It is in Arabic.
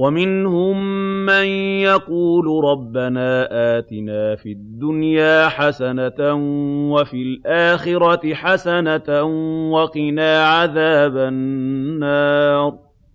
وَمِنْهُم مَّن يَقُولُ رَبَّنَا آتِنَا فِي الدُّنْيَا حَسَنَةً وَفِي الْآخِرَةِ حَسَنَةً وَقِنَا عَذَابَ النَّارِ.